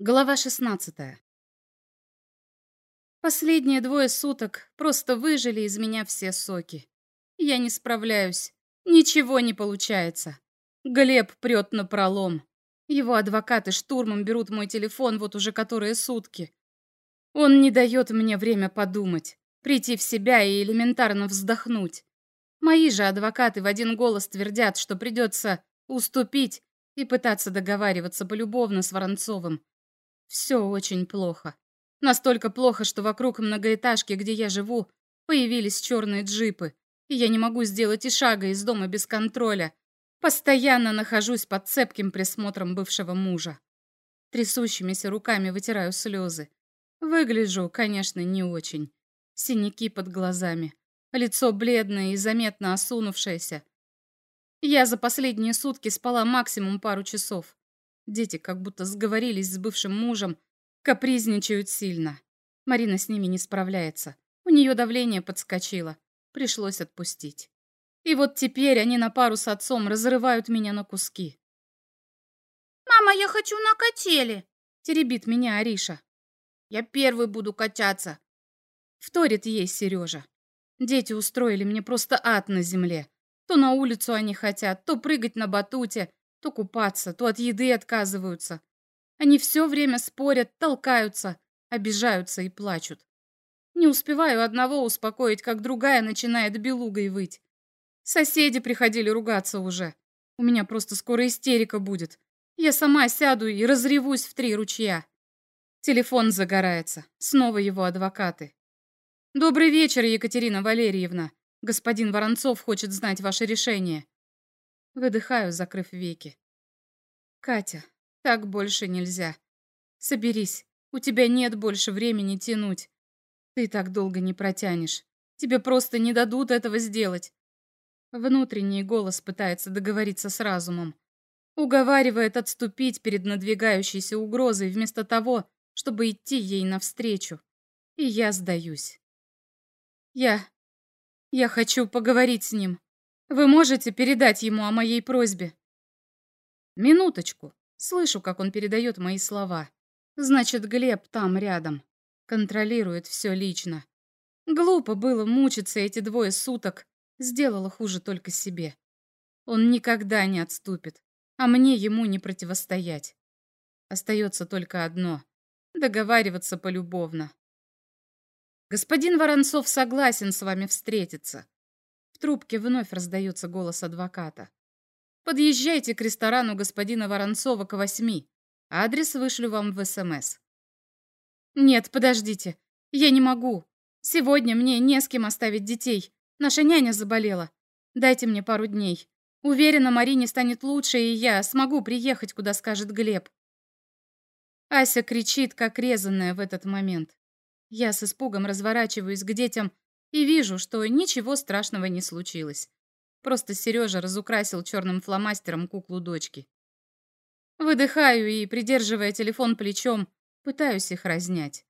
Глава 16. Последние двое суток просто выжили из меня все соки. Я не справляюсь. Ничего не получается. Глеб прет на пролом. Его адвокаты штурмом берут мой телефон вот уже которые сутки. Он не дает мне время подумать, прийти в себя и элементарно вздохнуть. Мои же адвокаты в один голос твердят, что придется уступить и пытаться договариваться полюбовно с Воронцовым. Все очень плохо. Настолько плохо, что вокруг многоэтажки, где я живу, появились черные джипы, и я не могу сделать и шага из дома без контроля. Постоянно нахожусь под цепким присмотром бывшего мужа. Трясущимися руками вытираю слезы. Выгляжу, конечно, не очень. Синяки под глазами. Лицо бледное и заметно осунувшееся. Я за последние сутки спала максимум пару часов. Дети как будто сговорились с бывшим мужем, капризничают сильно. Марина с ними не справляется. У нее давление подскочило. Пришлось отпустить. И вот теперь они на пару с отцом разрывают меня на куски. «Мама, я хочу на качели!» — теребит меня Ариша. «Я первый буду качаться!» Вторит ей Сережа. Дети устроили мне просто ад на земле. То на улицу они хотят, то прыгать на батуте, то купаться, то от еды отказываются. Они все время спорят, толкаются, обижаются и плачут. Не успеваю одного успокоить, как другая начинает белугой выть. Соседи приходили ругаться уже. У меня просто скоро истерика будет. Я сама сяду и разревусь в три ручья. Телефон загорается. Снова его адвокаты. «Добрый вечер, Екатерина Валерьевна. Господин Воронцов хочет знать ваше решение». Выдыхаю, закрыв веки. Катя, так больше нельзя. Соберись, у тебя нет больше времени тянуть. Ты так долго не протянешь. Тебе просто не дадут этого сделать. Внутренний голос пытается договориться с разумом. Уговаривает отступить перед надвигающейся угрозой вместо того, чтобы идти ей навстречу. И я сдаюсь. Я... Я хочу поговорить с ним. Вы можете передать ему о моей просьбе?» «Минуточку. Слышу, как он передает мои слова. Значит, Глеб там рядом. Контролирует все лично. Глупо было мучиться эти двое суток. Сделала хуже только себе. Он никогда не отступит, а мне ему не противостоять. Остается только одно — договариваться полюбовно. Господин Воронцов согласен с вами встретиться. Трубке вновь раздается голос адвоката. Подъезжайте к ресторану господина Воронцова к восьми. Адрес вышлю вам в СМС. Нет, подождите. Я не могу. Сегодня мне не с кем оставить детей. Наша няня заболела. Дайте мне пару дней. Уверена, Марине станет лучше, и я смогу приехать, куда скажет Глеб. Ася кричит, как резанная в этот момент. Я с испугом разворачиваюсь к детям и вижу, что ничего страшного не случилось. Просто Сережа разукрасил черным фломастером куклу дочки. Выдыхаю и, придерживая телефон плечом, пытаюсь их разнять.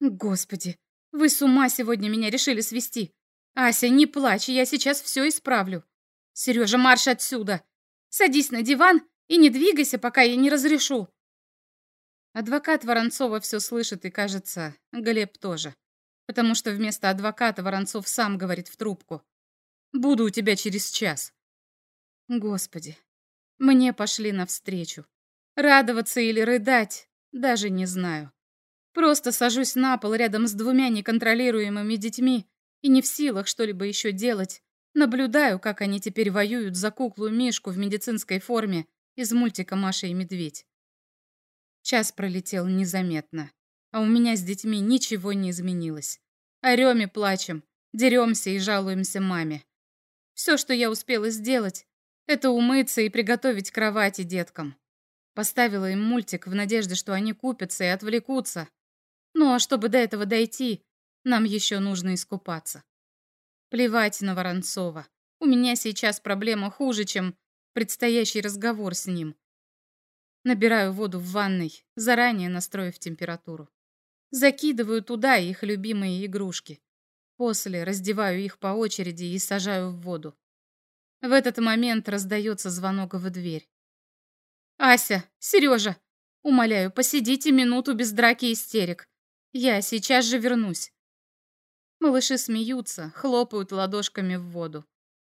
Господи, вы с ума сегодня меня решили свести. Ася, не плачь, я сейчас все исправлю. Сережа, марш отсюда. Садись на диван и не двигайся, пока я не разрешу. Адвокат Воронцова все слышит и, кажется, Глеб тоже потому что вместо адвоката Воронцов сам говорит в трубку. «Буду у тебя через час». Господи, мне пошли навстречу. Радоваться или рыдать, даже не знаю. Просто сажусь на пол рядом с двумя неконтролируемыми детьми и не в силах что-либо еще делать. Наблюдаю, как они теперь воюют за куклу Мишку в медицинской форме из мультика «Маша и медведь». Час пролетел незаметно а у меня с детьми ничего не изменилось. Орем и плачем, деремся и жалуемся маме. Все, что я успела сделать, это умыться и приготовить кровати деткам. Поставила им мультик в надежде, что они купятся и отвлекутся. Ну а чтобы до этого дойти, нам еще нужно искупаться. Плевать на Воронцова. У меня сейчас проблема хуже, чем предстоящий разговор с ним. Набираю воду в ванной, заранее настроив температуру. Закидываю туда их любимые игрушки. После раздеваю их по очереди и сажаю в воду. В этот момент раздается звонок в дверь. «Ася! Сережа! Умоляю, посидите минуту без драки и истерик. Я сейчас же вернусь. Малыши смеются, хлопают ладошками в воду.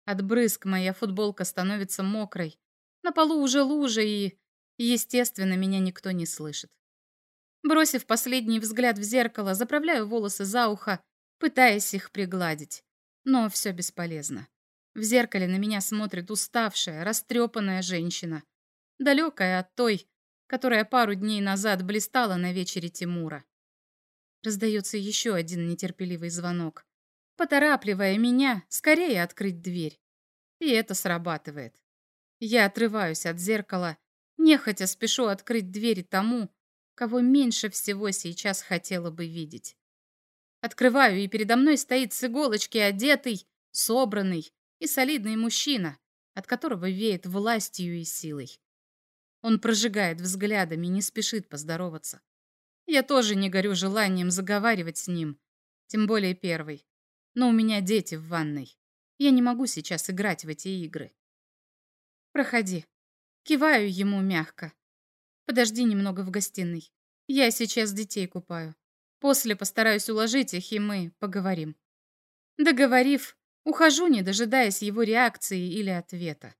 От брызг моя футболка становится мокрой. На полу уже лужа и, естественно, меня никто не слышит. Бросив последний взгляд в зеркало, заправляю волосы за ухо, пытаясь их пригладить. Но все бесполезно. В зеркале на меня смотрит уставшая, растрепанная женщина, далекая от той, которая пару дней назад блистала на вечере Тимура. Раздается еще один нетерпеливый звонок, поторапливая меня скорее открыть дверь. И это срабатывает. Я отрываюсь от зеркала, нехотя спешу открыть двери тому, кого меньше всего сейчас хотела бы видеть. Открываю, и передо мной стоит с иголочки одетый, собранный и солидный мужчина, от которого веет властью и силой. Он прожигает взглядами, не спешит поздороваться. Я тоже не горю желанием заговаривать с ним, тем более первый. Но у меня дети в ванной. Я не могу сейчас играть в эти игры. Проходи. Киваю ему мягко. Подожди немного в гостиной. Я сейчас детей купаю. После постараюсь уложить их, и мы поговорим. Договорив, ухожу, не дожидаясь его реакции или ответа.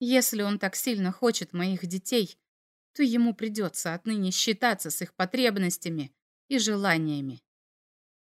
Если он так сильно хочет моих детей, то ему придется отныне считаться с их потребностями и желаниями.